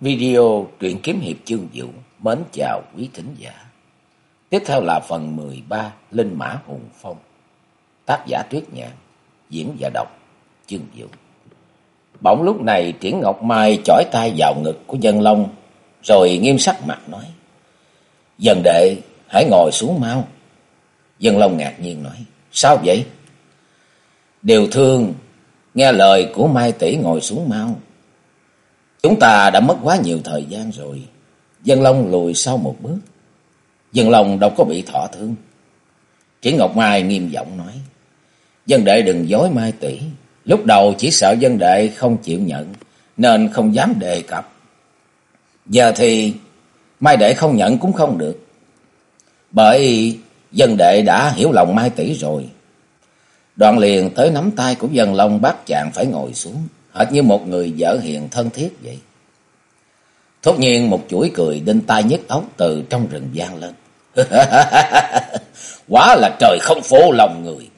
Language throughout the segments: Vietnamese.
Video truyện kiếm hiệp chương vũ mến chào quý thính giả. Tiếp theo là phần 13 Linh Mã Hùng Phong. Tác giả Tuyết Nhạn, diễn và đọc chương vũ. Bỗng lúc này Triển Ngọc Mai chỏi tay vào ngực của dân long rồi nghiêm sắc mặt nói. Dân đệ hãy ngồi xuống mau. Dân long ngạc nhiên nói. Sao vậy? Điều thương nghe lời của Mai tỷ ngồi xuống mau. Chúng ta đã mất quá nhiều thời gian rồi. Dân Long lùi sau một bước. Dân Long đâu có bị thọ thương. Triển Ngọc Mai nghiêm giọng nói. Dân đệ đừng dối Mai tỷ. Lúc đầu chỉ sợ dân đệ không chịu nhận. Nên không dám đề cập. Giờ thì Mai đệ không nhận cũng không được. Bởi dân đệ đã hiểu lòng Mai tỷ rồi. Đoạn liền tới nắm tay của dân Long bắt chàng phải ngồi xuống hệt như một người vợ hiền thân thiết vậy. Thốt nhiên một chuỗi cười đinh tai nhức óc từ trong rừng vang lên. quá là trời không phụ lòng người.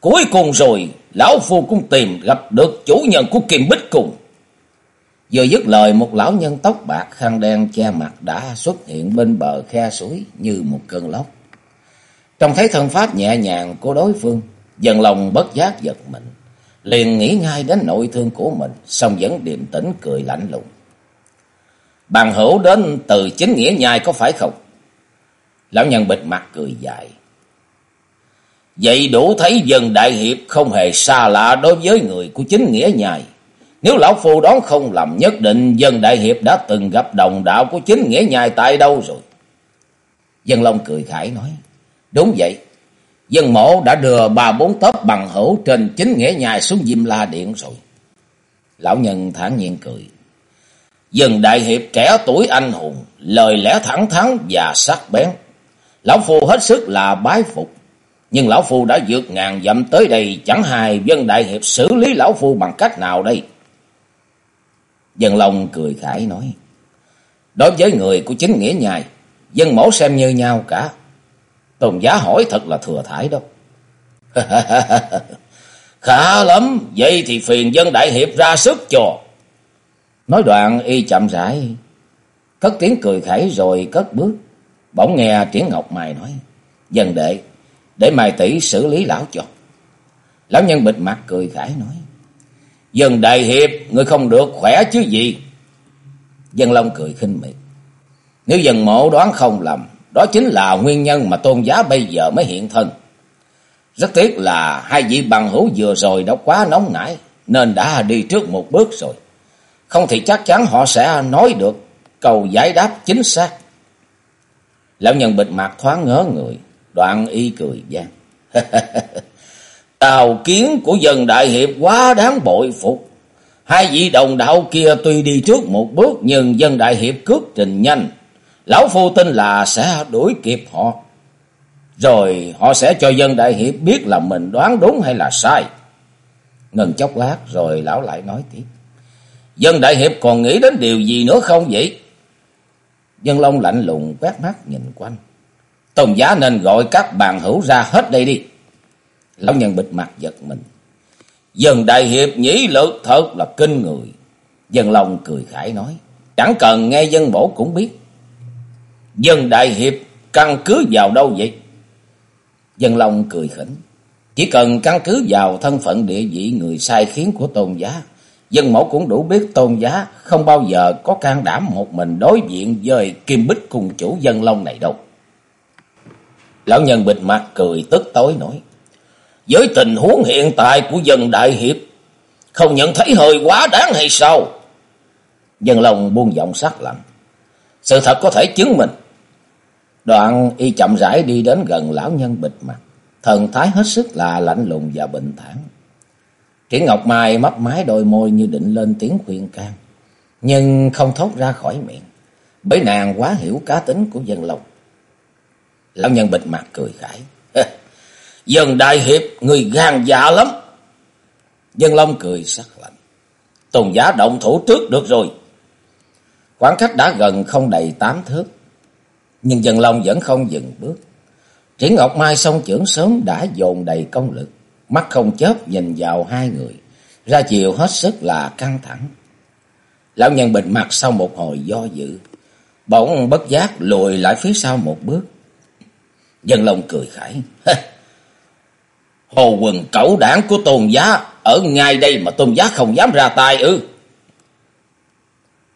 Cuối cùng rồi, lão phu cũng tìm gặp được chủ nhân của kim bích cùng. Vừa dứt lời một lão nhân tóc bạc khăn đen che mặt đã xuất hiện bên bờ khe suối như một cơn lốc. trong thấy thân pháp nhẹ nhàng của đối phương, dần lòng bất giác giật mình liền nghĩ ngay đến nội thương của mình, xong vẫn điềm tĩnh cười lạnh lùng. Bằng hữu đến từ chính nghĩa nhai có phải không? Lão nhân bịt mặt cười dài. Vậy đủ thấy dân đại hiệp không hề xa lạ đối với người của chính nghĩa nhai. Nếu lão phu đoán không lầm nhất định dân đại hiệp đã từng gặp đồng đạo của chính nghĩa nhai tại đâu rồi. Dân Long cười khải nói. Đúng vậy, Dân mộ đã đưa ba bốn tớp bằng hữu trên chính nghĩa nhai xuống Diêm La Điện rồi. Lão nhân thản nhiên cười. Dân đại hiệp trẻ tuổi anh hùng, lời lẽ thẳng thắn và sắc bén. Lão Phu hết sức là bái phục. Nhưng Lão Phu đã vượt ngàn dặm tới đây, chẳng hài dân đại hiệp xử lý Lão Phu bằng cách nào đây? Dân Long cười khải nói. Đối với người của chính nghĩa nhai, dân mẫu xem như nhau cả. Tùng giá hỏi thật là thừa thải đâu. Khá lắm, vậy thì phiền dân đại hiệp ra sức cho. Nói đoạn y chậm rãi, cất tiếng cười khẩy rồi cất bước. Bỗng nghe Triển Ngọc Mài nói, dân đệ, để mài tỷ xử lý lão cho. Lão nhân bịt mặt cười khải nói, dân đại hiệp, người không được khỏe chứ gì. Dân Long cười khinh miệt, nếu dân mộ đoán không lầm, đó chính là nguyên nhân mà tôn giá bây giờ mới hiện thân. Rất tiếc là hai vị bằng hữu vừa rồi đã quá nóng nảy nên đã đi trước một bước rồi. Không thì chắc chắn họ sẽ nói được câu giải đáp chính xác. Lão nhân bịt mặt thoáng ngớ người, đoạn y cười gian. Tào kiến của dân đại hiệp quá đáng bội phục. Hai vị đồng đạo kia tuy đi trước một bước nhưng dân đại hiệp cước trình nhanh, Lão Phu tin là sẽ đuổi kịp họ. Rồi họ sẽ cho dân đại hiệp biết là mình đoán đúng hay là sai. Ngừng chốc lát rồi lão lại nói tiếp. Dân đại hiệp còn nghĩ đến điều gì nữa không vậy? Dân Long lạnh lùng quét mắt nhìn quanh. Tôn giá nên gọi các bàn hữu ra hết đây đi. Lão nhân bịt mặt giật mình. Dân đại hiệp nhĩ lực thật là kinh người. Dân Long cười khải nói. Chẳng cần nghe dân bổ cũng biết. Dân Đại Hiệp căn cứ vào đâu vậy? Dân Long cười khỉnh. Chỉ cần căn cứ vào thân phận địa vị người sai khiến của tôn giá. Dân mẫu cũng đủ biết tôn giá không bao giờ có can đảm một mình đối diện với Kim Bích cùng chủ dân Long này đâu. Lão nhân bịt mặt cười tức tối nổi. Với tình huống hiện tại của dân Đại Hiệp, không nhận thấy hơi quá đáng hay sao? Dân Long buông giọng sắc lạnh. Sự thật có thể chứng minh Đoạn y chậm rãi đi đến gần lão nhân bịt mặt, thần thái hết sức là lạnh lùng và bình thản. Triển Ngọc Mai mấp mái đôi môi như định lên tiếng khuyên can, nhưng không thốt ra khỏi miệng, bởi nàng quá hiểu cá tính của dân lộc. Lão nhân bịt mặt cười khải. Dân đại hiệp, người gan dạ lắm. Dân Long cười sắc lạnh. Tùng giá động thủ trước được rồi. Khoảng cách đã gần không đầy tám thước. Nhưng dân long vẫn không dừng bước. Triển Ngọc Mai song trưởng sớm đã dồn đầy công lực. Mắt không chớp nhìn vào hai người. Ra chiều hết sức là căng thẳng. Lão nhân bình mặt sau một hồi do dự. Bỗng bất giác lùi lại phía sau một bước. Dân Long cười khải. Hồ quần cẩu đảng của tôn giá, ở ngay đây mà tôn giá không dám ra tay ư.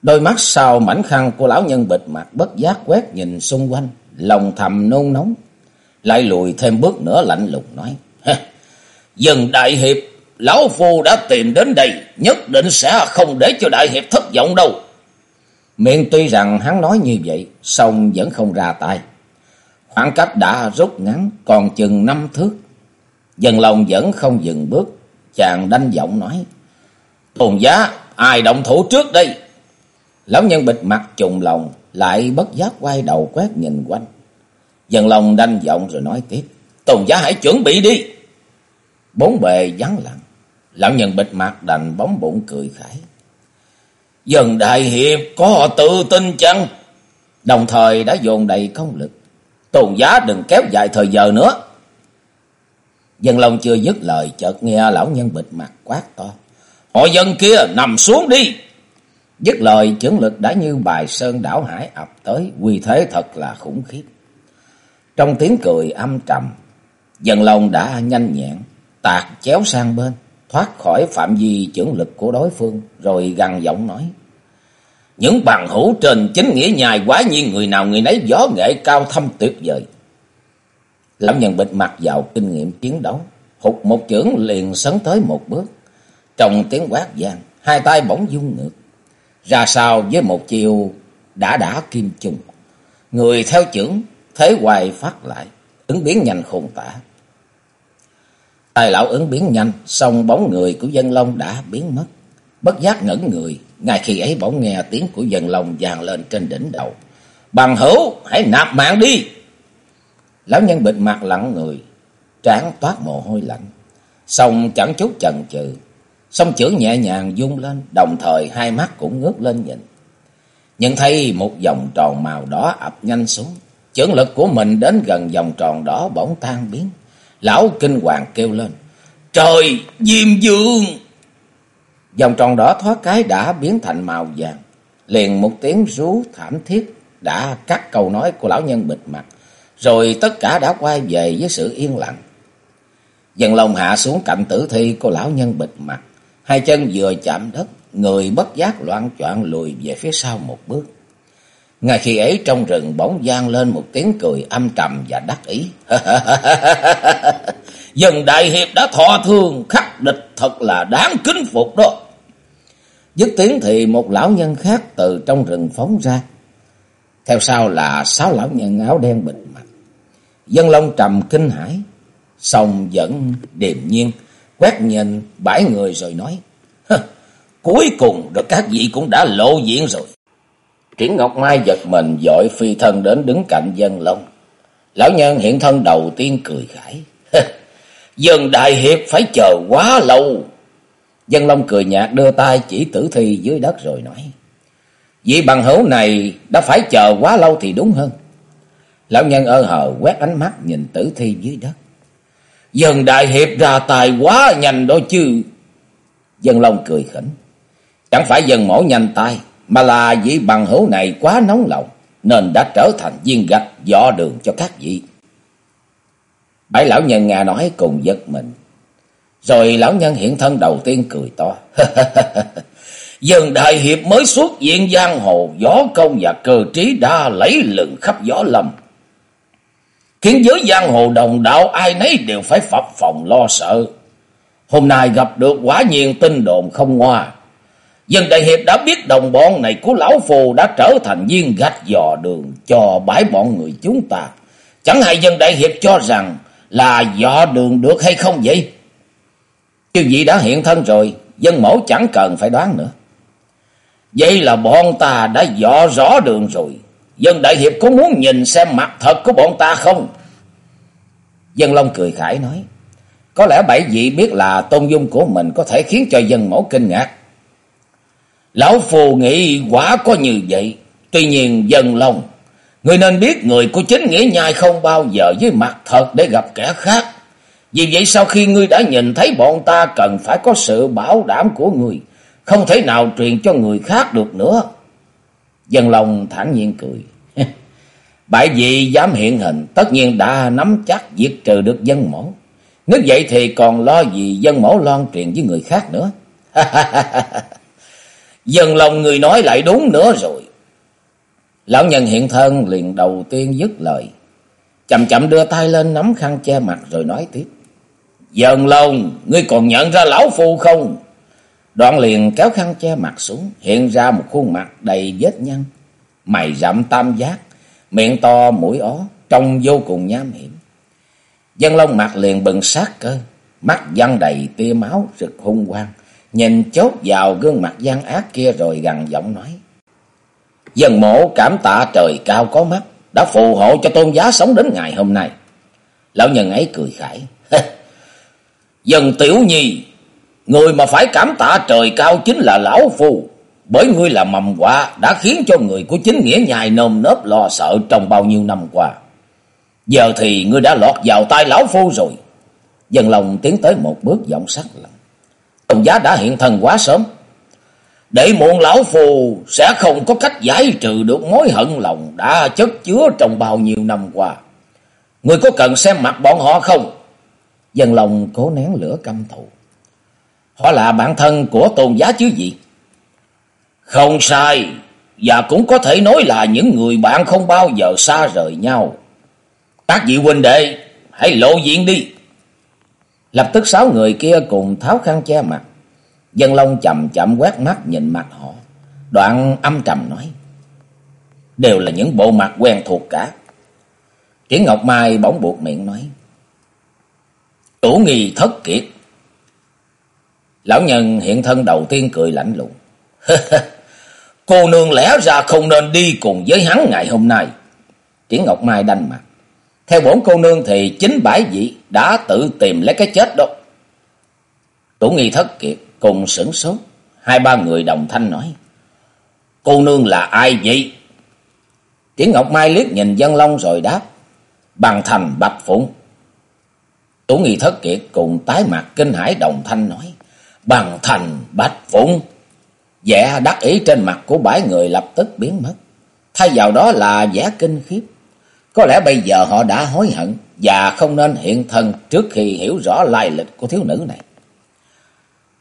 Đôi mắt sau mảnh khăn của lão nhân bịt mặt bất giác quét nhìn xung quanh, lòng thầm nôn nóng. Lại lùi thêm bước nữa lạnh lùng nói. Dần đại hiệp, lão phu đã tìm đến đây, nhất định sẽ không để cho đại hiệp thất vọng đâu. Miệng tuy rằng hắn nói như vậy, song vẫn không ra tay. Khoảng cách đã rút ngắn, còn chừng năm thước. Dần lòng vẫn không dừng bước, chàng đanh giọng nói. Tôn giá, ai động thủ trước đây? Lão nhân bịt mặt trùng lòng, lại bất giác quay đầu quét nhìn quanh. Dần lòng đanh giọng rồi nói tiếp. Tôn giá hãy chuẩn bị đi. Bốn bề vắng lặng. Lão nhân bịt mặt đành bóng bụng cười khải. Dần đại hiệp có tự tin chăng? Đồng thời đã dồn đầy công lực. Tôn giá đừng kéo dài thời giờ nữa. Dân lòng chưa dứt lời chợt nghe lão nhân bịt mặt quát to. Họ dân kia nằm xuống đi. Dứt lời chưởng lực đã như bài sơn đảo hải ập tới. Quy thế thật là khủng khiếp. Trong tiếng cười âm trầm. dần lòng đã nhanh nhẹn. Tạc chéo sang bên. Thoát khỏi phạm vi chưởng lực của đối phương. Rồi gằn giọng nói. Những bằng hữu trên chính nghĩa nhài quá nhiên người nào người nấy gió nghệ cao thâm tuyệt vời. Lão nhân bịt mặt vào kinh nghiệm chiến đấu, hụt một chưởng liền sấn tới một bước. Trong tiếng quát vang, hai tay bỗng dung ngược. Ra sao với một chiều đã đã kim trùng Người theo chưởng, thế hoài phát lại, ứng biến nhanh khôn tả. Tài lão ứng biến nhanh, xong bóng người của dân long đã biến mất. Bất giác ngẩn người, ngay khi ấy bỗng nghe tiếng của dân long vàng lên trên đỉnh đầu. Bằng hữu, hãy nạp mạng đi! Lão nhân bịt mặt lặng người, trán toát mồ hôi lạnh. Xong chẳng chút chần chừ, song chữ nhẹ nhàng dung lên, đồng thời hai mắt cũng ngước lên nhìn. Nhận thấy một vòng tròn màu đỏ ập nhanh xuống, chưởng lực của mình đến gần vòng tròn đỏ bỗng tan biến. Lão kinh hoàng kêu lên, Trời, Diêm Dương! Vòng tròn đỏ thoát cái đã biến thành màu vàng. Liền một tiếng rú thảm thiết đã cắt câu nói của lão nhân bịt mặt. Rồi tất cả đã quay về với sự yên lặng. Dần lòng hạ xuống cạnh tử thi của lão nhân bịt mặt. Hai chân vừa chạm đất, người bất giác loạn choạng lùi về phía sau một bước. Ngay khi ấy trong rừng bỗng gian lên một tiếng cười âm trầm và đắc ý. Dần đại hiệp đã thọ thương khắc địch thật là đáng kính phục đó. Dứt tiếng thì một lão nhân khác từ trong rừng phóng ra. Theo sau là sáu lão nhân áo đen bịt mặt. Dân Long trầm kinh hãi, xong vẫn điềm nhiên, quét nhìn bãi người rồi nói. Cuối cùng rồi các vị cũng đã lộ diện rồi. Triển Ngọc Mai giật mình dội phi thân đến đứng cạnh Dân Long. Lão nhân hiện thân đầu tiên cười khải. Dân Đại Hiệp phải chờ quá lâu. Dân Long cười nhạt đưa tay chỉ tử thi dưới đất rồi nói. Vị bằng hữu này đã phải chờ quá lâu thì đúng hơn. Lão nhân ơ hờ quét ánh mắt nhìn tử thi dưới đất. Dân đại hiệp ra tài quá nhanh đó chứ. Dân Long cười khỉnh. Chẳng phải dân mổ nhanh tay, mà là vị bằng hữu này quá nóng lòng, nên đã trở thành viên gạch dọ đường cho các vị. Bảy lão nhân nghe nói cùng giật mình. Rồi lão nhân hiện thân đầu tiên cười to. Dân đại hiệp mới xuất diện giang hồ, gió công và cơ trí đã lấy lừng khắp gió lâm khiến giới giang hồ đồng đạo ai nấy đều phải phập phòng lo sợ. Hôm nay gặp được quả nhiên tin đồn không ngoa. Dân đại hiệp đã biết đồng bọn này của lão phù đã trở thành viên gạch dò đường cho bãi bọn người chúng ta. Chẳng hay dân đại hiệp cho rằng là dò đường được hay không vậy? Chứ vị đã hiện thân rồi, dân mẫu chẳng cần phải đoán nữa. Vậy là bọn ta đã dò rõ đường rồi. Dân Đại Hiệp có muốn nhìn xem mặt thật của bọn ta không? Dân Long cười khải nói. Có lẽ bảy vị biết là tôn dung của mình có thể khiến cho dân mẫu kinh ngạc. Lão Phù nghĩ quả có như vậy. Tuy nhiên dân Long, người nên biết người của chính nghĩa nhai không bao giờ với mặt thật để gặp kẻ khác. Vì vậy sau khi ngươi đã nhìn thấy bọn ta cần phải có sự bảo đảm của ngươi. không thể nào truyền cho người khác được nữa. Dân Long thản nhiên cười. Bại vị dám hiện hình, tất nhiên đã nắm chắc diệt trừ được dân mẫu. Nếu vậy thì còn lo gì dân mẫu loan truyền với người khác nữa. Dân lòng người nói lại đúng nữa rồi. Lão nhân hiện thân liền đầu tiên dứt lời. Chậm chậm đưa tay lên nắm khăn che mặt rồi nói tiếp. Dần lòng, ngươi còn nhận ra lão phu không? Đoạn liền kéo khăn che mặt xuống, hiện ra một khuôn mặt đầy vết nhăn. Mày rậm tam giác, miệng to mũi ó, trông vô cùng nham hiểm. Dân Long mặt liền bừng sát cơ, mắt văng đầy tia máu rực hung quang, nhìn chốt vào gương mặt gian ác kia rồi gằn giọng nói. Dân mổ cảm tạ trời cao có mắt, đã phù hộ cho tôn giá sống đến ngày hôm nay. Lão nhân ấy cười khải. Dân tiểu nhi, người mà phải cảm tạ trời cao chính là lão phu. Bởi ngươi là mầm quả, đã khiến cho người của chính nghĩa nhài nơm nớp lo sợ trong bao nhiêu năm qua. Giờ thì ngươi đã lọt vào tay lão phu rồi. Dân lòng tiến tới một bước giọng sắc lạnh. Tôn giá đã hiện thân quá sớm. Để muộn lão phù sẽ không có cách giải trừ được mối hận lòng đã chất chứa trong bao nhiêu năm qua. người có cần xem mặt bọn họ không? Dân lòng cố nén lửa căm thù. Họ là bạn thân của tôn giá chứ gì? Không sai, và cũng có thể nói là những người bạn không bao giờ xa rời nhau. Các vị huynh đệ, hãy lộ diện đi. Lập tức sáu người kia cùng tháo khăn che mặt. Dân Long chậm chậm quét mắt nhìn mặt họ. Đoạn âm trầm nói. Đều là những bộ mặt quen thuộc cả. Triển Ngọc Mai bỗng buộc miệng nói. Tủ nghi thất kiệt. Lão nhân hiện thân đầu tiên cười lạnh lùng. Cô nương lẽ ra không nên đi cùng với hắn ngày hôm nay. Triển Ngọc Mai đanh mặt. Theo bổn cô nương thì chính bãi vị đã tự tìm lấy cái chết đó. Tổ nghi thất kiệt cùng sửng sốt. Hai ba người đồng thanh nói. Cô nương là ai vậy? Triển Ngọc Mai liếc nhìn dân long rồi đáp. Bằng thành bạch phụng. Tổ nghi thất kiệt cùng tái mặt kinh hải đồng thanh nói. Bằng thành bạch phụng. Vẻ đắc ý trên mặt của bãi người lập tức biến mất. Thay vào đó là vẻ kinh khiếp. Có lẽ bây giờ họ đã hối hận và không nên hiện thân trước khi hiểu rõ lai lịch của thiếu nữ này.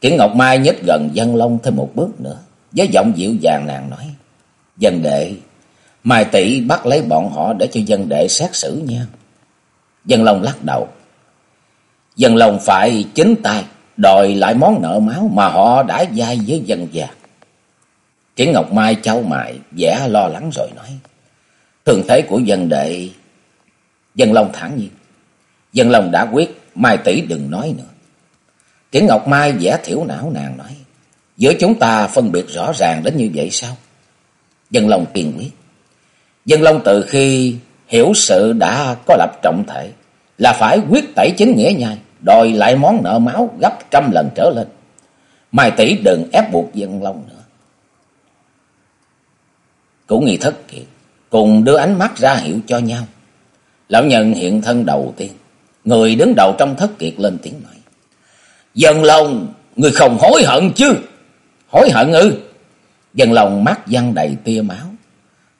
Kiển Ngọc Mai nhích gần dân long thêm một bước nữa, với giọng dịu dàng nàng nói. Dân đệ, Mai tỷ bắt lấy bọn họ để cho dân đệ xét xử nha. Dân long lắc đầu. Dân long phải chính tay đòi lại món nợ máu mà họ đã dai với dân già. Kiến Ngọc Mai trao mại, vẻ lo lắng rồi nói. Thường thế của dân đệ... Dân Long thản nhiên. Dân Long đã quyết, Mai tỷ đừng nói nữa. Kiến Ngọc Mai vẻ thiểu não nàng nói. Giữa chúng ta phân biệt rõ ràng đến như vậy sao? Dân Long kiên quyết. Dân Long từ khi hiểu sự đã có lập trọng thể là phải quyết tẩy chính nghĩa nhai, đòi lại món nợ máu gấp trăm lần trở lên. Mai tỷ đừng ép buộc Dân Long nữa. Cũng nghi thất kiệt cùng đưa ánh mắt ra hiệu cho nhau. Lão nhân hiện thân đầu tiên, người đứng đầu trong thất kiệt lên tiếng nói. Dân long người không hối hận chứ? Hối hận ư? Dân long mắt văng đầy tia máu.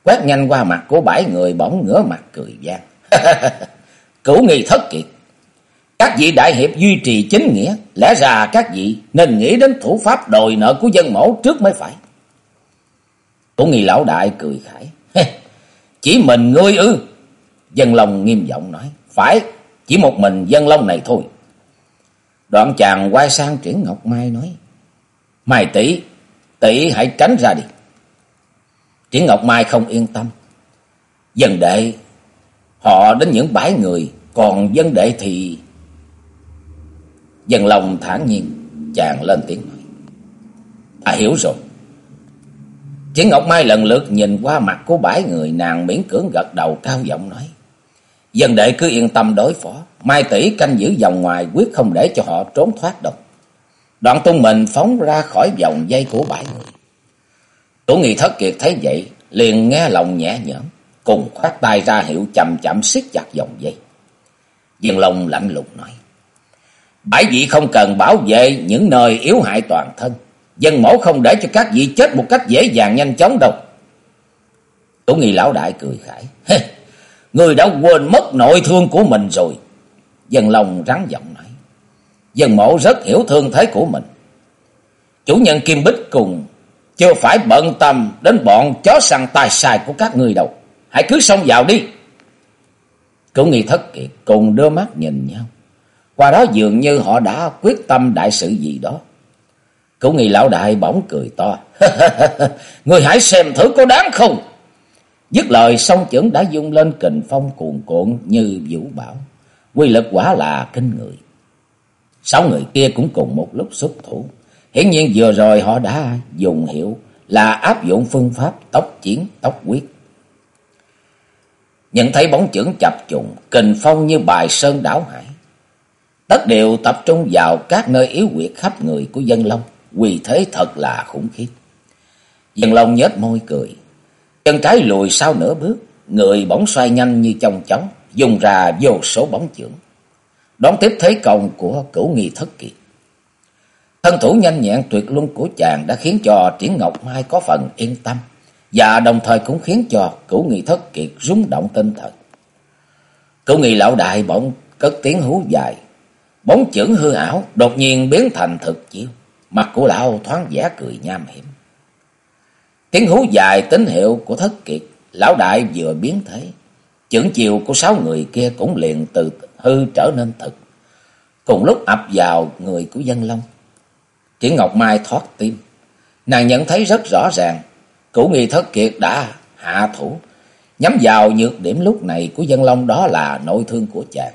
Quét nhanh qua mặt của bảy người bỗng ngửa mặt cười gian. Cửu nghi thất kiệt. Các vị đại hiệp duy trì chính nghĩa. Lẽ ra các vị nên nghĩ đến thủ pháp đòi nợ của dân mẫu trước mới phải. Cổ nghi lão đại cười khải. Chỉ mình ngươi ư? Dân Long nghiêm giọng nói. Phải, chỉ một mình Dân Long này thôi. Đoạn chàng quay sang Triển Ngọc Mai nói. Mai tỷ, tỷ hãy tránh ra đi. Triển Ngọc Mai không yên tâm. Dân đệ, họ đến những bãi người, còn dân đệ thì... Dân lòng thản nhiên, chàng lên tiếng nói. À hiểu rồi. chỉ Ngọc Mai lần lượt nhìn qua mặt của bãi người nàng miễn cưỡng gật đầu cao giọng nói. Dân đệ cứ yên tâm đối phó. Mai tỷ canh giữ vòng ngoài quyết không để cho họ trốn thoát đâu. Đoạn tung mình phóng ra khỏi vòng dây của bãi người. Tổ nghị thất kiệt thấy vậy, liền nghe lòng nhẹ nhõm, cùng khoát tay ra hiệu chậm chậm siết chặt vòng dây. Dân lòng lạnh lùng nói. Bãi vị không cần bảo vệ những nơi yếu hại toàn thân. Dân mẫu không để cho các vị chết một cách dễ dàng nhanh chóng đâu. Tổ nghi lão đại cười khải. Người đã quên mất nội thương của mình rồi. Dân lòng rắn giọng nói. Dân mẫu rất hiểu thương thế của mình. Chủ nhân Kim Bích cùng chưa phải bận tâm đến bọn chó săn tài xài của các người đâu. Hãy cứ xông vào đi. Cửu nghi thất kiệt, cùng đưa mắt nhìn nhau. Qua đó dường như họ đã quyết tâm đại sự gì đó. Cửu nghi lão đại bỗng cười to. Người hãy xem thử có đáng không? Dứt lời song chưởng đã dung lên kình phong cuồn cuộn như vũ bão. Quy lực quả là kinh người. Sáu người kia cũng cùng một lúc xuất thủ. Hiển nhiên vừa rồi họ đã dùng hiệu là áp dụng phương pháp tốc chiến tốc quyết. Nhận thấy bóng chưởng chập trùng, kình phong như bài sơn đảo hải. Tất đều tập trung vào các nơi yếu quyệt khắp người của dân long, quỳ thế thật là khủng khiếp. Dân long nhếch môi cười, chân trái lùi sau nửa bước, người bỗng xoay nhanh như trong chóng, dùng ra vô số bóng chưởng. Đón tiếp thế công của cửu nghi thất kiệt. Thân thủ nhanh nhẹn tuyệt luân của chàng đã khiến cho Triển Ngọc Mai có phần yên tâm, và đồng thời cũng khiến cho cửu nghi thất kiệt rung động tinh thần. Cửu nghi lão đại bỗng cất tiếng hú dài, bóng chưởng hư ảo đột nhiên biến thành thực chiêu, mặt của lão thoáng vẻ cười nham hiểm. Tiếng hú dài tín hiệu của thất kiệt, lão đại vừa biến thế, chưởng chiều của sáu người kia cũng liền từ hư trở nên thực, cùng lúc ập vào người của dân long. Triển Ngọc Mai thoát tim. Nàng nhận thấy rất rõ ràng, cửu nghi thất kiệt đã hạ thủ, nhắm vào nhược điểm lúc này của dân long đó là nội thương của chàng.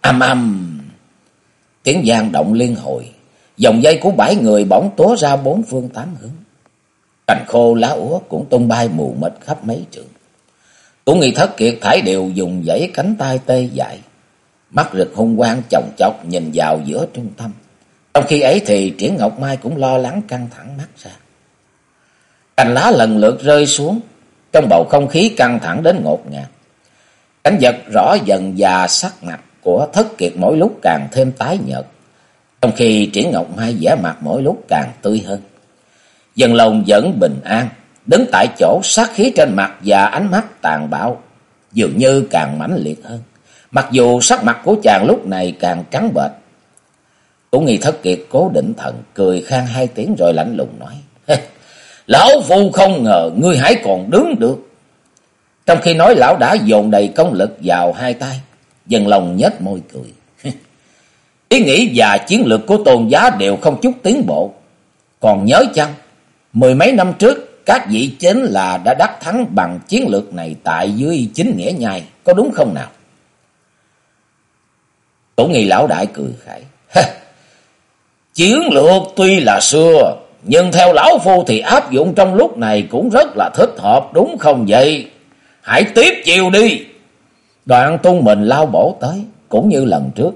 Âm âm, tiếng giang động liên hồi, dòng dây của bảy người bỗng tố ra bốn phương tám hướng. Cành khô lá úa cũng tung bay mù mịt khắp mấy trường. Cửu nghi thất kiệt thải đều dùng dãy cánh tay tê dại, mắt rực hung quang chồng chọc nhìn vào giữa trung tâm. Trong khi ấy thì Triển Ngọc Mai cũng lo lắng căng thẳng mắt ra. Cành lá lần lượt rơi xuống, trong bầu không khí căng thẳng đến ngột ngạt. Cảnh vật rõ dần và sắc mặt của thất kiệt mỗi lúc càng thêm tái nhợt. Trong khi Triển Ngọc Mai vẻ mặt mỗi lúc càng tươi hơn. Dân lòng vẫn bình an, đứng tại chỗ sát khí trên mặt và ánh mắt tàn bạo, dường như càng mãnh liệt hơn. Mặc dù sắc mặt của chàng lúc này càng trắng bệch, Cố nghi thất kiệt cố định thần, cười khang hai tiếng rồi lạnh lùng nói. Lão phu không ngờ ngươi hãy còn đứng được. Trong khi nói lão đã dồn đầy công lực vào hai tay, dần lòng nhếch môi cười. Ý nghĩ và chiến lược của tôn giá đều không chút tiến bộ. Còn nhớ chăng, mười mấy năm trước, các vị chính là đã đắc thắng bằng chiến lược này tại dưới chính nghĩa nhai, có đúng không nào? Tổ nghi lão đại cười khải. Chiến lược tuy là xưa, nhưng theo lão phu thì áp dụng trong lúc này cũng rất là thích hợp đúng không vậy? Hãy tiếp chiều đi. Đoạn tung mình lao bổ tới, cũng như lần trước.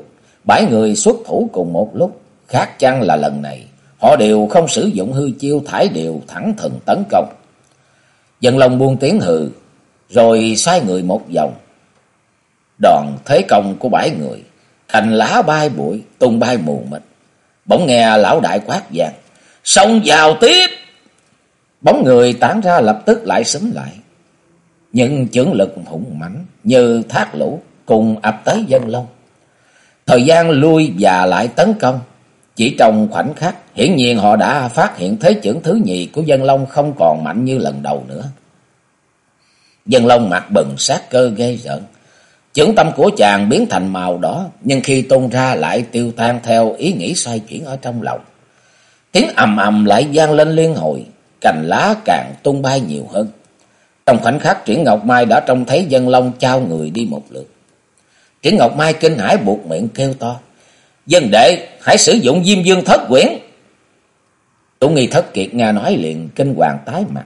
Bảy người xuất thủ cùng một lúc, khác chăng là lần này. Họ đều không sử dụng hư chiêu thải đều thẳng thừng tấn công. Dân lòng buông tiếng hừ, rồi xoay người một vòng. đoàn thế công của bảy người, thành lá bay bụi, tung bay mù mịt. Bỗng nghe lão đại quát vàng. Xông vào tiếp. Bóng người tán ra lập tức lại xúm lại những chưởng lực hùng mãnh như thác lũ cùng ập tới dân long. Thời gian lui và lại tấn công. Chỉ trong khoảnh khắc, hiển nhiên họ đã phát hiện thế chưởng thứ nhì của dân long không còn mạnh như lần đầu nữa. Dân long mặt bừng sát cơ ghê rợn. Chưởng tâm của chàng biến thành màu đỏ, nhưng khi tung ra lại tiêu tan theo ý nghĩ xoay chuyển ở trong lòng. Tiếng ầm ầm lại vang lên liên hồi, cành lá càng tung bay nhiều hơn. Trong khoảnh khắc Triển Ngọc Mai đã trông thấy dân long trao người đi một lượt. Triển Ngọc Mai kinh hãi buộc miệng kêu to. Dân đệ, hãy sử dụng diêm dương thất quyển. Tụ nghi thất kiệt nghe nói liền kinh hoàng tái mặt.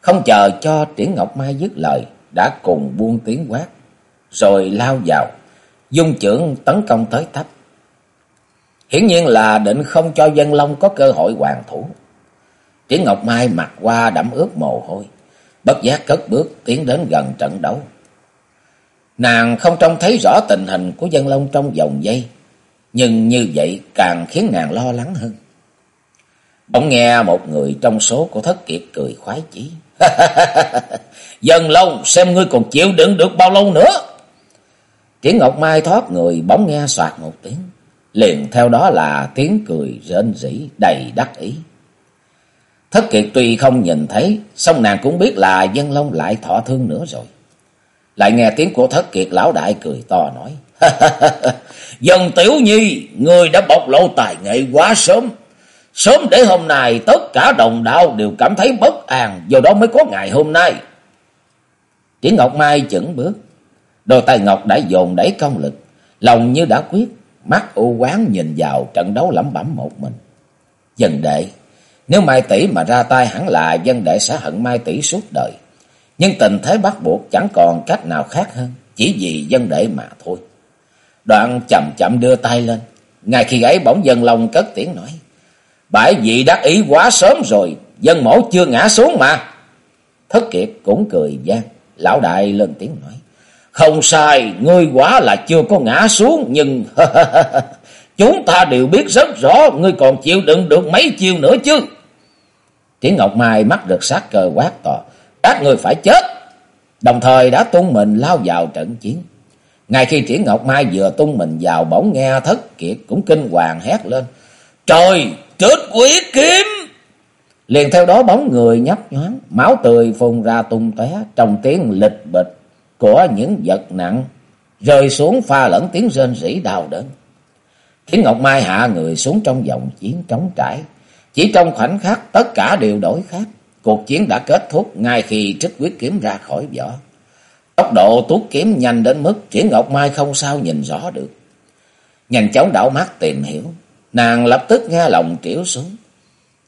Không chờ cho Triển Ngọc Mai dứt lời, đã cùng buông tiếng quát rồi lao vào, dung trưởng tấn công tới tấp. Hiển nhiên là định không cho dân long có cơ hội hoàn thủ. Triển Ngọc Mai mặt qua đẫm ướt mồ hôi, bất giác cất bước tiến đến gần trận đấu. Nàng không trông thấy rõ tình hình của dân long trong vòng dây, nhưng như vậy càng khiến nàng lo lắng hơn. Bỗng nghe một người trong số của thất kiệt cười khoái chí. dân lông xem ngươi còn chịu đựng được bao lâu nữa. Triển Ngọc Mai thoát người bỗng nghe soạt một tiếng. Liền theo đó là tiếng cười rên rỉ đầy đắc ý. Thất kiệt tuy không nhìn thấy, song nàng cũng biết là dân long lại thọ thương nữa rồi. Lại nghe tiếng của thất kiệt lão đại cười to nói. Dân tiểu nhi, người đã bộc lộ tài nghệ quá sớm. Sớm để hôm nay tất cả đồng đạo đều cảm thấy bất an, do đó mới có ngày hôm nay. Triển Ngọc Mai chững bước, đôi tay Ngọc đã dồn đẩy công lực, lòng như đã quyết, mắt u quán nhìn vào trận đấu lẩm bẩm một mình. Dần đệ, nếu Mai Tỷ mà ra tay hẳn là dân đệ sẽ hận Mai Tỷ suốt đời. Nhưng tình thế bắt buộc chẳng còn cách nào khác hơn, chỉ vì dân đệ mà thôi. Đoạn chậm chậm đưa tay lên, ngay khi ấy bỗng dân lòng cất tiếng nói. Bãi vị đắc ý quá sớm rồi, dân mẫu chưa ngã xuống mà. Thất kiệt cũng cười gian, lão đại lên tiếng nói. Không sai, ngươi quá là chưa có ngã xuống, nhưng chúng ta đều biết rất rõ ngươi còn chịu đựng được mấy chiêu nữa chứ. Triển Ngọc Mai mắt rực sát cờ quát to, các người phải chết. Đồng thời đã tung mình lao vào trận chiến. Ngay khi Triển Ngọc Mai vừa tung mình vào bỗng nghe thất kiệt cũng kinh hoàng hét lên. Trời, chết quỷ kiếm! Liền theo đó bóng người nhấp nhoáng, máu tươi phun ra tung tóe trong tiếng lịch bịch của những vật nặng rơi xuống pha lẫn tiếng rên rỉ đau đớn. Triển Ngọc Mai hạ người xuống trong vòng chiến trống trải. Chỉ trong khoảnh khắc tất cả đều đổi khác. Cuộc chiến đã kết thúc ngay khi trích quyết kiếm ra khỏi vỏ. Tốc độ tuốt kiếm nhanh đến mức Triển Ngọc Mai không sao nhìn rõ được. Nhanh chóng đảo mắt tìm hiểu, nàng lập tức nghe lòng triểu xuống.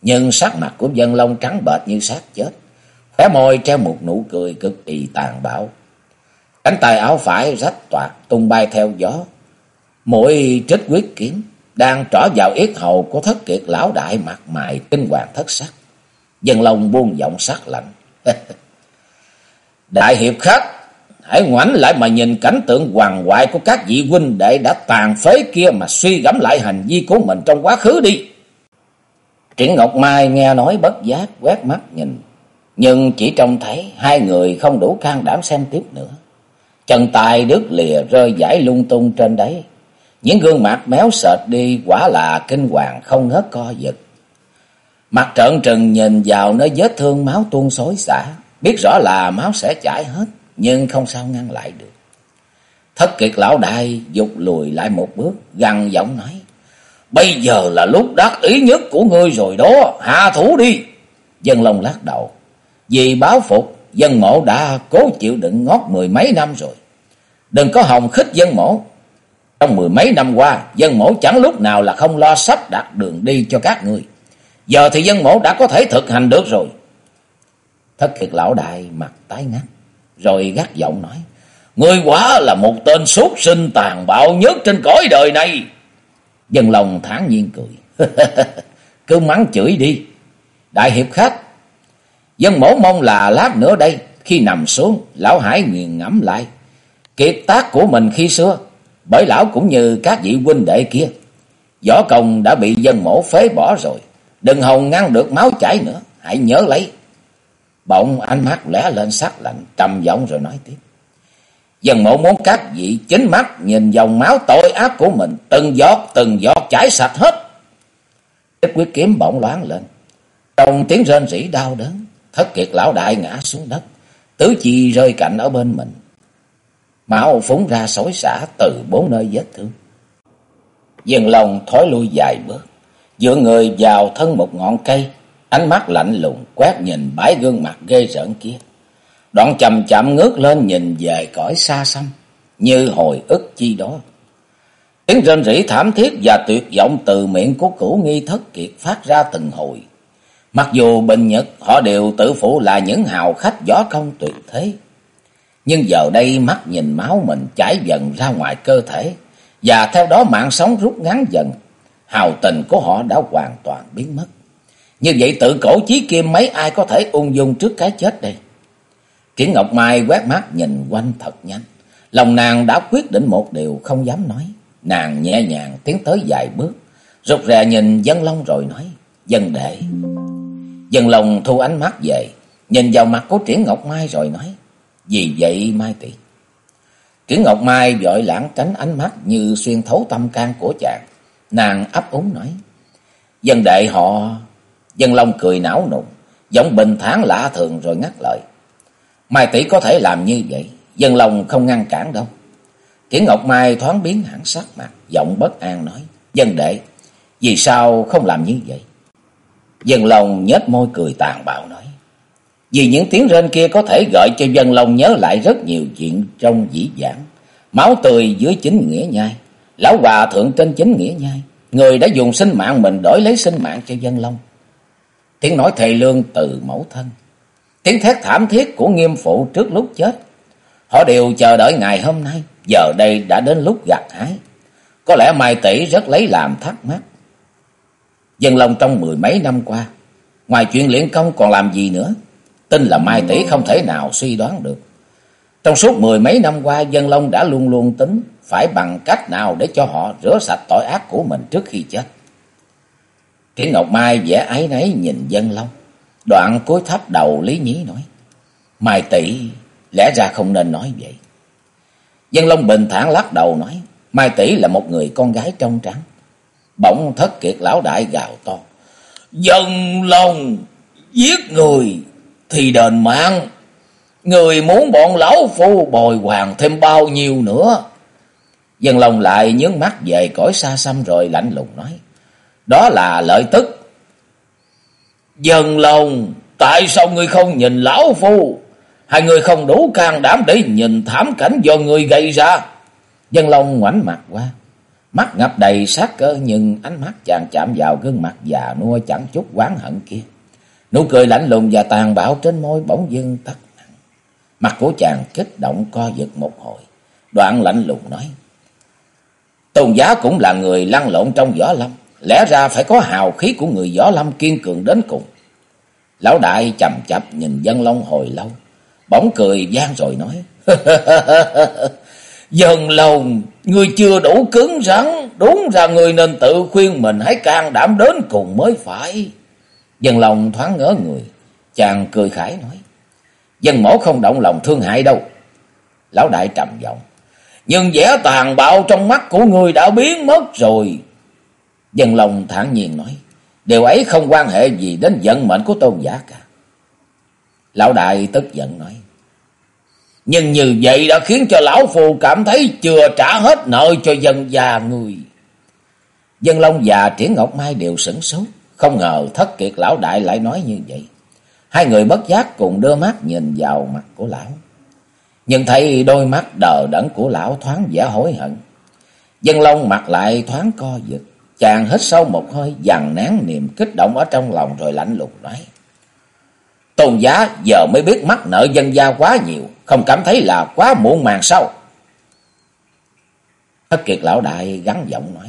Nhưng sắc mặt của dân long trắng bệch như xác chết. Khóe môi treo một nụ cười cực kỳ tàn bạo. Cánh tay áo phải rách toạc tung bay theo gió. Mỗi trích quyết kiếm đang trở vào yết hầu của thất kiệt lão đại mặt mày kinh hoàng thất sắc. Dân lòng buông giọng sắc lạnh. Đại hiệp khách, hãy ngoảnh lại mà nhìn cảnh tượng hoàng hoại của các vị huynh đệ đã tàn phế kia mà suy gẫm lại hành vi của mình trong quá khứ đi. Triển Ngọc Mai nghe nói bất giác, quét mắt nhìn. Nhưng chỉ trông thấy hai người không đủ can đảm xem tiếp nữa. Chân tay đứt lìa rơi giải lung tung trên đấy. Những gương mặt méo sệt đi quả là kinh hoàng không ngớt co giật. Mặt trợn trừng nhìn vào nơi vết thương máu tuôn xối xả. Biết rõ là máu sẽ chảy hết, nhưng không sao ngăn lại được. Thất kiệt lão đại dục lùi lại một bước, gằn giọng nói. Bây giờ là lúc đắc ý nhất của ngươi rồi đó, hạ thủ đi. Dân Long lắc đầu. Vì báo phục, dân mộ đã cố chịu đựng ngót mười mấy năm rồi. Đừng có hồng khích dân mộ. Trong mười mấy năm qua, dân mổ chẳng lúc nào là không lo sắp đặt đường đi cho các người Giờ thì dân mổ đã có thể thực hành được rồi. Thất kiệt lão đại mặt tái ngắt, rồi gắt giọng nói. Ngươi quá là một tên sốt sinh tàn bạo nhất trên cõi đời này. Dân lòng thản nhiên cười. Cứ mắng chửi đi. Đại hiệp khách. Dân mổ mong là lát nữa đây. Khi nằm xuống, lão Hải nghiền ngẫm lại. Kiệt tác của mình khi xưa. Bởi lão cũng như các vị huynh đệ kia. Võ công đã bị dân mổ phế bỏ rồi. Đừng hồng ngăn được máu chảy nữa. Hãy nhớ lấy. Bỗng ánh mắt lóe lên sắc lạnh. Trầm giọng rồi nói tiếp. Dân mộ muốn các vị chính mắt nhìn dòng máu tội ác của mình từng giọt từng giọt chảy sạch hết. Tiếp quyết kiếm bỗng loáng lên. Trong tiếng rên rỉ đau đớn, thất kiệt lão đại ngã xuống đất. Tứ chi rơi cạnh ở bên mình. Máu phúng ra sói xả từ bốn nơi vết thương. dần lòng thói lui dài bước. Dựa người vào thân một ngọn cây. Ánh mắt lạnh lùng quét nhìn bãi gương mặt ghê rợn kia. Đoạn chậm chậm ngước lên nhìn về cõi xa xăm, như hồi ức chi đó. Tiếng rên rỉ thảm thiết và tuyệt vọng từ miệng của cửu nghi thất kiệt phát ra từng hồi. Mặc dù bình nhật họ đều tự phụ là những hào khách võ công tuyệt thế. Nhưng giờ đây mắt nhìn máu mình chảy dần ra ngoài cơ thể. Và theo đó mạng sống rút ngắn dần. Hào tình của họ đã hoàn toàn biến mất. Như vậy tự cổ chí kim mấy ai có thể ung dung trước cái chết đây. Triển Ngọc Mai quét mắt nhìn quanh thật nhanh. Lòng nàng đã quyết định một điều không dám nói. Nàng nhẹ nhàng tiến tới vài bước. Rụt rè nhìn dân long rồi nói. Dân đệ. Dân lòng thu ánh mắt về, nhìn vào mặt của Triển Ngọc Mai rồi nói. Vì vậy Mai tỷ. Triển Ngọc Mai vội lãng tránh ánh mắt như xuyên thấu tâm can của chàng. Nàng ấp úng nói. Dân đệ họ... Dân Long cười não nụng, giọng bình thản lạ thường rồi ngắt lời. Mai tỷ có thể làm như vậy, Dân Long không ngăn cản đâu. Triển Ngọc Mai thoáng biến hẳn sắc mặt, giọng bất an nói. Dân đệ, vì sao không làm như vậy? Dân Long nhếch môi cười tàn bạo nói. Vì những tiếng rên kia có thể gợi cho dân Long nhớ lại rất nhiều chuyện trong dĩ dãn. Máu tươi dưới chính nghĩa nhai. Lão hòa thượng trên chính nghĩa nhai. Người đã dùng sinh mạng mình đổi lấy sinh mạng cho dân Long. Tiếng nói thề lương từ mẫu thân. Tiếng thét thảm thiết của nghiêm phụ trước lúc chết. Họ đều chờ đợi ngày hôm nay. Giờ đây đã đến lúc gặt hái. Có lẽ Mai Tỷ rất lấy làm thắc mắc. Dân Long trong mười mấy năm qua. Ngoài chuyện luyện công còn làm gì nữa? Tin là Mai Tỷ không thể nào suy đoán được. Trong suốt mười mấy năm qua, Dân Long đã luôn luôn tính phải bằng cách nào để cho họ rửa sạch tội ác của mình trước khi chết. Triển Ngọc Mai vẻ ái nấy nhìn Dân Long. Đoạn cúi thấp đầu Lý Nhí nói. Mai tỷ lẽ ra không nên nói vậy. Dân Long bình thản lắc đầu nói. Mai tỷ là một người con gái trong trắng. Bỗng thất kiệt lão đại gào to. Dân Long giết người thì đền mạng. Người muốn bọn lão phu bồi hoàng thêm bao nhiêu nữa. Dân Long lại nhướng mắt về cõi xa xăm rồi lạnh lùng nói. Đó là lợi tức. Dân Long, tại sao ngươi không nhìn lão phu? Hai người không đủ can đảm để nhìn thảm cảnh do người gây ra. Dân Long ngoảnh mặt qua. Mắt ngập đầy sát cơ nhưng ánh mắt chàng chạm vào gương mặt già nua chẳng chút quán hận kia. Nụ cười lạnh lùng và tàn bạo trên môi bỗng dưng tắt nặng. Mặt của chàng kích động co giật một hồi. Đoạn lạnh lùng nói. Tôn giá cũng là người lăn lộn trong võ lâm. Lẽ ra phải có hào khí của người võ lâm kiên cường đến cùng. Lão đại chầm chập nhìn dân long hồi lâu. Bỗng cười gian rồi nói. Dân lòng, người chưa đủ cứng rắn. Đúng ra người nên tự khuyên mình hãy can đảm đến cùng mới phải. Dân lòng thoáng ngỡ người. Chàng cười khải nói. Dân mổ không động lòng thương hại đâu. Lão đại trầm giọng. Nhưng vẻ tàn bạo trong mắt của người đã biến mất rồi. Dân lòng thản nhiên nói. Điều ấy không quan hệ gì đến vận mệnh của tôn giả cả. Lão đại tức giận nói. Nhưng như vậy đã khiến cho lão phù cảm thấy chưa trả hết nợ cho dân già người. Dân Long và Triển Ngọc Mai đều sửng sốt. Không ngờ thất kiệt lão đại lại nói như vậy. Hai người bất giác cùng đưa mắt nhìn vào mặt của lão. Nhưng thấy đôi mắt đờ đẫn của lão thoáng vẻ hối hận. Dân Long mặt lại thoáng co giật. Chàng hít sâu một hơi dằn nén niềm kích động ở trong lòng rồi lạnh lùng nói. Tôn giá giờ mới biết mắc nợ dân gia quá nhiều, không cảm thấy là quá muộn màng sao? Thất kiệt lão đại gắn giọng nói.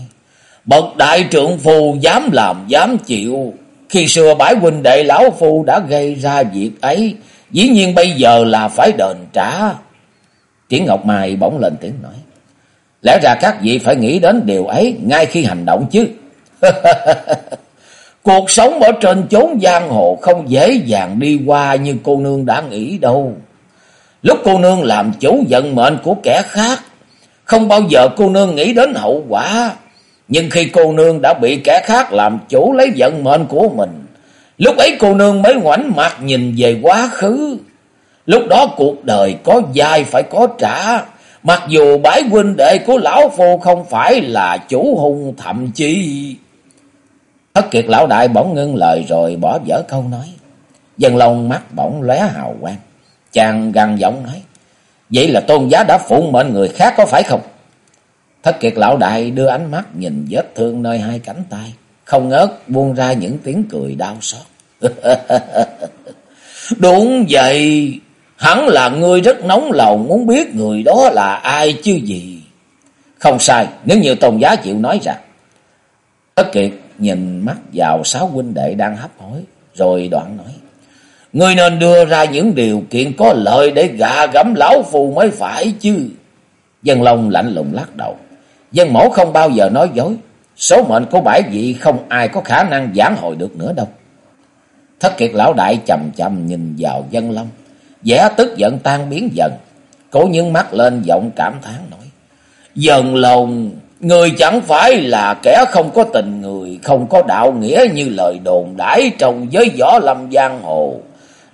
Bậc đại trượng phu dám làm dám chịu. Khi xưa bãi huynh đệ lão phu đã gây ra việc ấy, dĩ nhiên bây giờ là phải đền trả. Triển Ngọc Mai bỗng lên tiếng nói. Lẽ ra các vị phải nghĩ đến điều ấy ngay khi hành động chứ. Cuộc sống ở trên chốn giang hồ không dễ dàng đi qua như cô nương đã nghĩ đâu. Lúc cô nương làm chủ vận mệnh của kẻ khác, không bao giờ cô nương nghĩ đến hậu quả. Nhưng khi cô nương đã bị kẻ khác làm chủ lấy vận mệnh của mình, lúc ấy cô nương mới ngoảnh mặt nhìn về quá khứ. Lúc đó cuộc đời có dài phải có trả, mặc dù bái huynh đệ của lão phu không phải là chủ hùng thậm chí... Thất kiệt lão đại bỗng ngưng lời rồi bỏ dở câu nói. Dân lòng mắt bỗng lóe hào quang. Chàng gằn giọng nói. Vậy là tôn giá đã phụ mệnh người khác có phải không? Thất kiệt lão đại đưa ánh mắt nhìn vết thương nơi hai cánh tay. Không ngớt buông ra những tiếng cười đau xót. Đúng vậy. Hẳn là ngươi rất nóng lòng muốn biết người đó là ai chứ gì. Không sai nếu như tôn giá chịu nói rằng. Thất kiệt nhìn mắt vào sáu huynh đệ đang hấp hối, rồi đoạn nói. Ngươi nên đưa ra những điều kiện có lợi để gạ gẫm lão phù mới phải chứ. Dân Long lạnh lùng lắc đầu. Dân mổ không bao giờ nói dối. số mệnh của bãi vị không ai có khả năng giảng hồi được nữa đâu. Thất kiệt lão đại chầm chầm nhìn vào dân long, vẻ tức giận tan biến dần. Cố nhướng mắt lên giọng cảm thán nói. Dần lòng, người chẳng phải là kẻ không có tình người, không có đạo nghĩa như lời đồn đãi trong giới võ lâm giang hồ.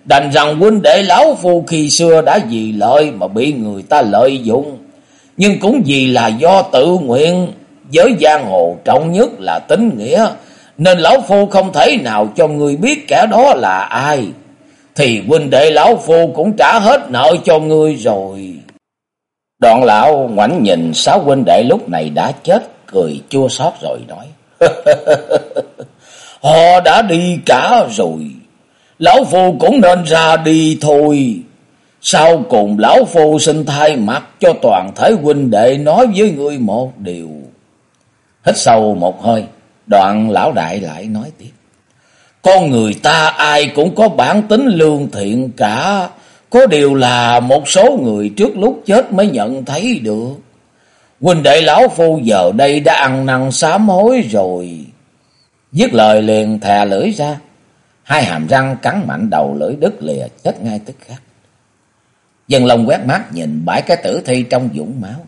Đành rằng huynh đệ lão phu khi xưa đã vì lợi mà bị người ta lợi dụng. Nhưng cũng vì là do tự nguyện, giới giang hồ trọng nhất là tính nghĩa, nên lão phu không thể nào cho người biết kẻ đó là ai. Thì huynh đệ lão phu cũng trả hết nợ cho ngươi rồi. Đoạn lão ngoảnh nhìn sáu huynh đệ lúc này đã chết, cười chua xót rồi nói. Họ đã đi cả rồi. Lão Phu cũng nên ra đi thôi. Sau cùng Lão Phu xin thay mặt cho toàn thể huynh đệ nói với ngươi một điều. Hít sâu một hơi, đoạn lão đại lại nói tiếp. Con người ta ai cũng có bản tính lương thiện cả. Có điều là một số người trước lúc chết mới nhận thấy được. Huynh đệ lão phu giờ đây đã ăn năn sám hối rồi. Dứt lời liền thè lưỡi ra. Hai hàm răng cắn mạnh đầu lưỡi đứt lìa chết ngay tức khắc. Dân lòng quét mắt nhìn bãi cái tử thi trong dũng máu.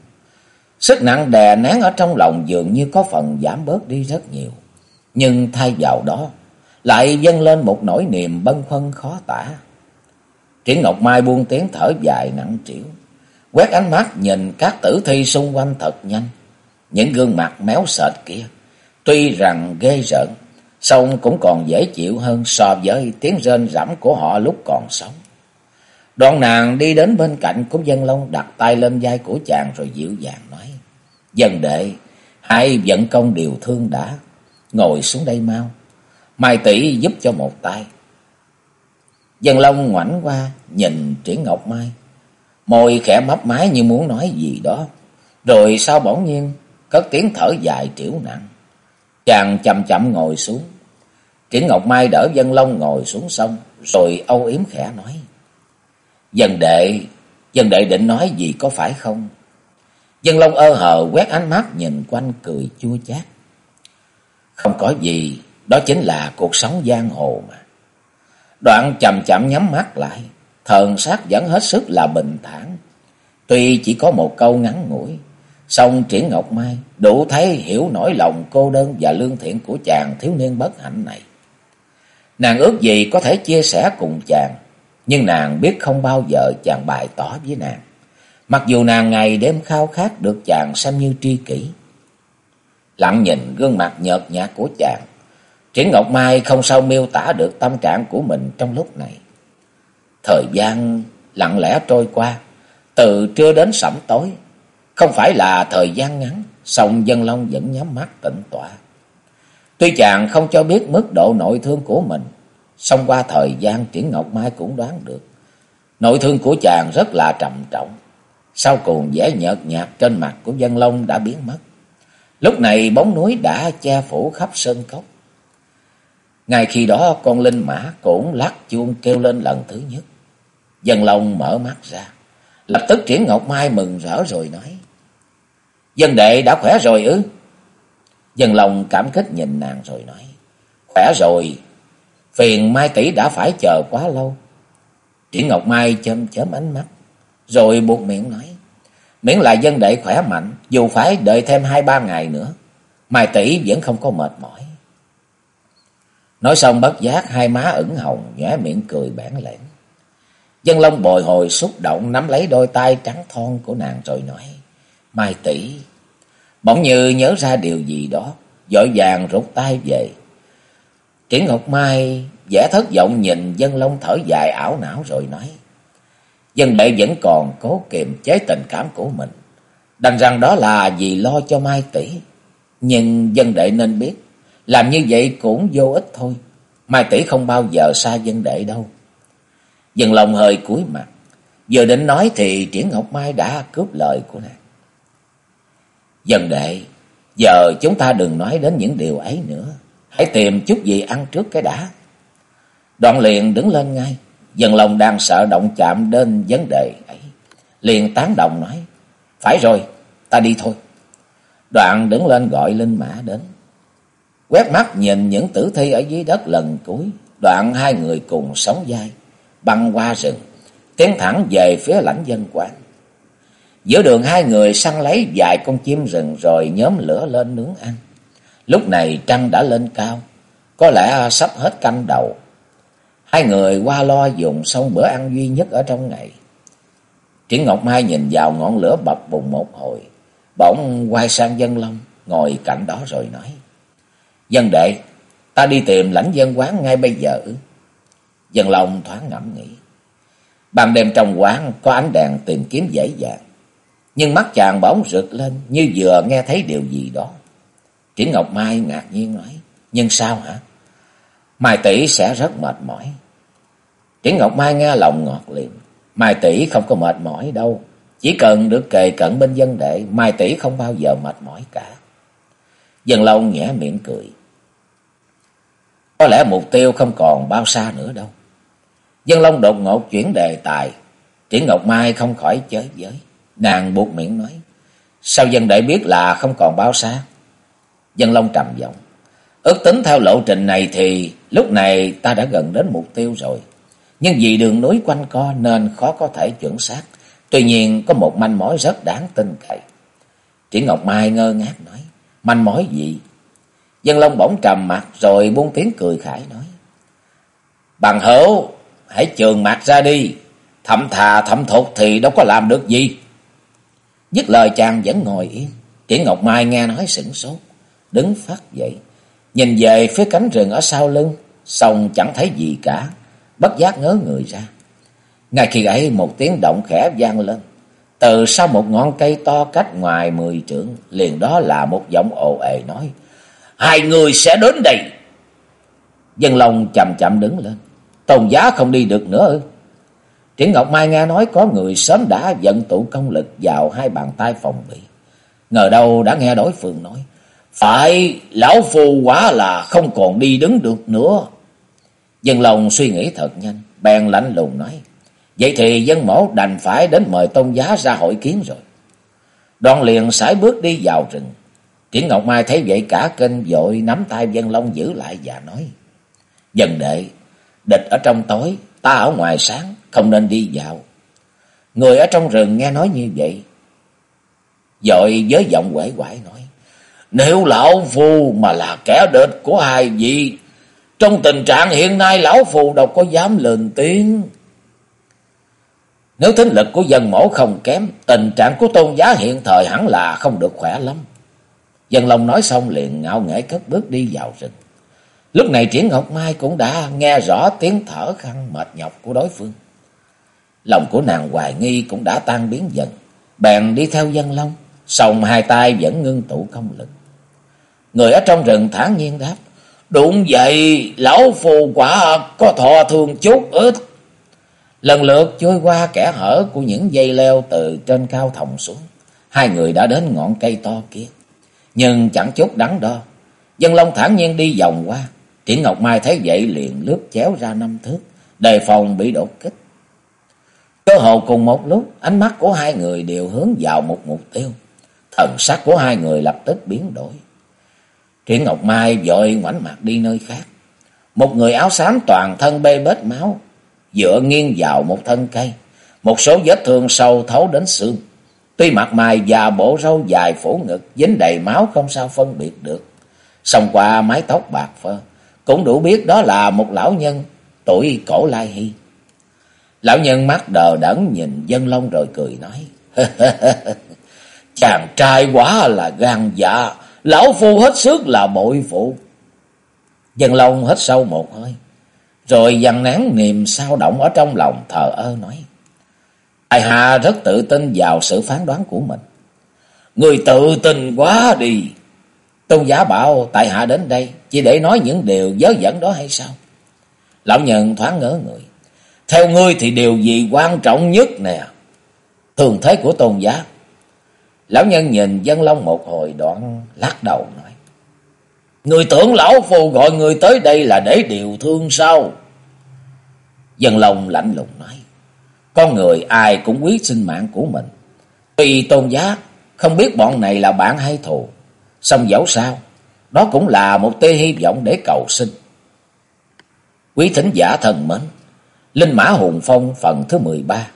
Sức nặng đè nén ở trong lòng dường như có phần giảm bớt đi rất nhiều. Nhưng thay vào đó, lại dâng lên một nỗi niềm bâng khuân khó tả. Triển Ngọc Mai buông tiếng thở dài nặng trĩu, quét ánh mắt nhìn các tử thi xung quanh thật nhanh. Những gương mặt méo sệt kia, tuy rằng ghê rợn, song cũng còn dễ chịu hơn so với tiếng rên rẫm của họ lúc còn sống. Đoạn nàng đi đến bên cạnh của dân long đặt tay lên vai của chàng rồi dịu dàng nói. Dân đệ, hai vận công điều thương đã, ngồi xuống đây mau. Mai tỷ giúp cho một tay. Dân long ngoảnh qua, nhìn Triển Ngọc Mai. Môi khẽ mấp máy như muốn nói gì đó. Rồi sao bỗng nhiên, cất tiếng thở dài triểu nặng. Chàng chậm chậm ngồi xuống. Triển Ngọc Mai đỡ dân long ngồi xuống sông, rồi âu yếm khẽ nói. Dân đệ, dân đệ định nói gì có phải không? Dân Long ơ hờ quét ánh mắt nhìn quanh cười chua chát. Không có gì, đó chính là cuộc sống giang hồ mà. Đoạn chậm chậm nhắm mắt lại, thần sát vẫn hết sức là bình thản. Tuy chỉ có một câu ngắn ngủi, song Triển Ngọc Mai đủ thấy hiểu nỗi lòng cô đơn và lương thiện của chàng thiếu niên bất hạnh này. Nàng ước gì có thể chia sẻ cùng chàng, nhưng nàng biết không bao giờ chàng bày tỏ với nàng. Mặc dù nàng ngày đêm khao khát được chàng xem như tri kỷ. Lặng nhìn gương mặt nhợt nhạt của chàng, Triển Ngọc Mai không sao miêu tả được tâm trạng của mình trong lúc này. Thời gian lặng lẽ trôi qua, từ trưa đến sẩm tối, không phải là thời gian ngắn, song Dân Long vẫn nhắm mắt tĩnh tọa. Tuy chàng không cho biết mức độ nội thương của mình, Xong qua thời gian Triển Ngọc Mai cũng đoán được. Nội thương của chàng rất là trầm trọng. Sau cùng, vẻ nhợt nhạt trên mặt của dân long đã biến mất. Lúc này, bóng núi đã che phủ khắp sơn cốc. Ngay khi đó, con linh mã cũng lắc chuông kêu lên lần thứ nhất. Dân long mở mắt ra. Lập tức Triển Ngọc Mai mừng rỡ rồi nói. Dân đệ đã khỏe rồi ư? Dân long cảm kích nhìn nàng rồi nói. Khỏe rồi. Phiền Mai tỷ đã phải chờ quá lâu. Triển Ngọc Mai chớm chớm ánh mắt. Rồi buộc miệng nói. Miễn là dân đệ khỏe mạnh. Dù phải đợi thêm hai ba ngày nữa. Mai tỷ vẫn không có mệt mỏi. Nói xong bất giác hai má ửng hồng, nhóe miệng cười bản lẽn. Dân Long bồi hồi xúc động nắm lấy đôi tay trắng thon của nàng rồi nói. Mai tỷ Bỗng như nhớ ra điều gì đó, dội vàng rút tay về. Triển Ngọc Mai vẻ thất vọng nhìn Dân Long thở dài ảo não rồi nói. Dân đệ vẫn còn cố kiềm chế tình cảm của mình. Đành rằng đó là vì lo cho Mai tỷ. Nhưng dân đệ nên biết, làm như vậy cũng vô ích thôi. Mai tỷ không bao giờ xa dân đệ đâu. Dân lòng hơi cúi mặt. Giờ định nói thì Triển Ngọc Mai đã cướp lời của nàng. Dân đệ, giờ chúng ta đừng nói đến những điều ấy nữa. Hãy tìm chút gì ăn trước cái đã. Đoạn liền đứng lên ngay. Dân lòng đang sợ động chạm đến vấn đề ấy. Liền tán đồng nói. Phải rồi, ta đi thôi. Đoạn đứng lên gọi Linh Mã đến. Quét mắt nhìn những tử thi ở dưới đất lần cuối. Đoạn hai người cùng sống dai. Băng qua rừng. Tiến thẳng về phía lãnh dân quán. Giữa đường hai người săn lấy vài con chim rừng rồi nhóm lửa lên nướng ăn. Lúc này trăng đã lên cao. Có lẽ sắp hết canh đầu. Hai người qua lo dùng xong bữa ăn duy nhất ở trong ngày. Triển Ngọc Mai nhìn vào ngọn lửa bập bùng một hồi. Bỗng quay sang dân long, ngồi cạnh đó rồi nói. Dân đệ, ta đi tìm lãnh dân quán ngay bây giờ. Dân long thoáng ngẫm nghĩ. Ban đêm trong quán có ánh đèn tìm kiếm dễ dàng. Nhưng mắt chàng bỗng rực lên như vừa nghe thấy điều gì đó. Triển Ngọc Mai ngạc nhiên nói. Nhưng sao hả? Mai tỷ sẽ rất mệt mỏi. Triển Ngọc Mai nghe lòng ngọt liền. Mai tỷ không có mệt mỏi đâu. Chỉ cần được kề cận bên dân đệ, Mai tỷ không bao giờ mệt mỏi cả. Dân lâu nhẽ miệng cười. Có lẽ mục tiêu không còn bao xa nữa đâu. Dân Long đột ngột chuyển đề tài. Triển Ngọc Mai không khỏi chới giới. Nàng buộc miệng nói. Sao dân đệ biết là không còn bao xa? Dân Long trầm giọng. Ước tính theo lộ trình này thì lúc này ta đã gần đến mục tiêu rồi. Nhưng vì đường núi quanh co nên khó có thể chuẩn xác. Tuy nhiên có một manh mối rất đáng tin cậy. Triển Ngọc Mai ngơ ngác nói. Manh mối gì? Dân Long bỗng trầm mặt rồi buông tiếng cười khải nói. Bằng hữu, hãy trường mặt ra đi. Thậm thà thậm thục thì đâu có làm được gì. Dứt lời chàng vẫn ngồi yên. Triển Ngọc Mai nghe nói sửng sốt. Đứng phát dậy. Nhìn về phía cánh rừng ở sau lưng. Xong chẳng thấy gì cả. Bất giác ngớ người ra. Ngay khi ấy một tiếng động khẽ vang lên. Từ sau một ngọn cây to cách ngoài mười trượng. Liền đó là một giọng ồ ề nói. Hai người sẽ đến đây. Dân Long chậm chậm đứng lên. Tôn giá không đi được nữa ư. Triển Ngọc Mai nghe nói có người sớm đã dẫn tụ công lực vào hai bàn tay phòng bị. Ngờ đâu đã nghe đối phương nói. Phải, lão phu quá là không còn đi đứng được nữa. Dân lòng suy nghĩ thật nhanh, bèn lạnh lùng nói. Vậy thì dân mổ đành phải đến mời tôn giá ra hội kiến rồi. Đoàn liền sải bước đi vào rừng. Triển Ngọc Mai thấy vậy cả kinh vội nắm tay dân long giữ lại và nói. Dần đệ, địch ở trong tối, ta ở ngoài sáng, không nên đi vào. Người ở trong rừng nghe nói như vậy. Dội với giọng quể quải nói. Nếu lão phu mà là kẻ địch của hai vị, trong tình trạng hiện nay lão phù đâu có dám lên tiếng. Nếu tính lực của dân mổ không kém, tình trạng của tôn giá hiện thời hẳn là không được khỏe lắm. Dân Long nói xong liền ngạo nghễ cất bước đi vào rừng. Lúc này Triển Ngọc Mai cũng đã nghe rõ tiếng thở khăn mệt nhọc của đối phương. Lòng của nàng hoài nghi cũng đã tan biến dần. Bèn đi theo dân Long, sòng hai tay vẫn ngưng tụ công lực. Người ở trong rừng thản nhiên đáp. Đụng vậy, lão phù quả có thọ thương chút ít. Lần lượt trôi qua kẻ hở của những dây leo từ trên cao thòng xuống. Hai người đã đến ngọn cây to kia. Nhưng chẳng chút đắn đo. Dân Long thản nhiên đi vòng qua. Triển Ngọc Mai thấy vậy liền lướt chéo ra năm thước. Đề phòng bị đột kích. Cơ hồ cùng một lúc, ánh mắt của hai người đều hướng vào một mục tiêu. Thần sắc của hai người lập tức biến đổi. Triển Ngọc Mai vội ngoảnh mặt đi nơi khác. Một người áo xám toàn thân bê bết máu, dựa nghiêng vào một thân cây. Một số vết thương sâu thấu đến xương. Tuy mặt mày và bộ râu dài phủ ngực, dính đầy máu không sao phân biệt được. Xong qua mái tóc bạc phơ, cũng đủ biết đó là một lão nhân tuổi cổ lai hy. Lão nhân mắt đờ đẫn nhìn dân long rồi cười nói. Chàng trai quá là gan dạ, lão phu hết sức là bội phụ. Dân long hết sâu một hơi, rồi dằn nén niềm sao động ở trong lòng thờ ơ nói. Ai Hà rất tự tin vào sự phán đoán của mình. Người tự tin quá đi. Tôn giả bảo tại hạ đến đây chỉ để nói những điều dớ dẫn đó hay sao? Lão nhân thoáng ngỡ người. Theo ngươi thì điều gì quan trọng nhất nè? Thường thế của tôn giá. Lão nhân nhìn dân long một hồi đoạn lắc đầu nói. Người tưởng lão phù gọi người tới đây là để điều thương sao? Dân long lạnh lùng nói. Con người ai cũng quý sinh mạng của mình. Tuy tôn giá không biết bọn này là bạn hay thù. Xong dẫu sao, Đó cũng là một tia hy vọng để cầu sinh. Quý thính giả thần mến, Linh Mã Hùng Phong phần thứ 13,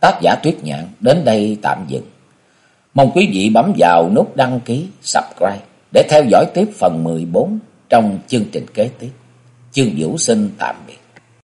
tác giả Tuyết Nhạn đến đây tạm dừng. Mong quý vị bấm vào nút đăng ký, subscribe để theo dõi tiếp phần 14 trong chương trình kế tiếp. Chương Vũ Sinh tạm biệt.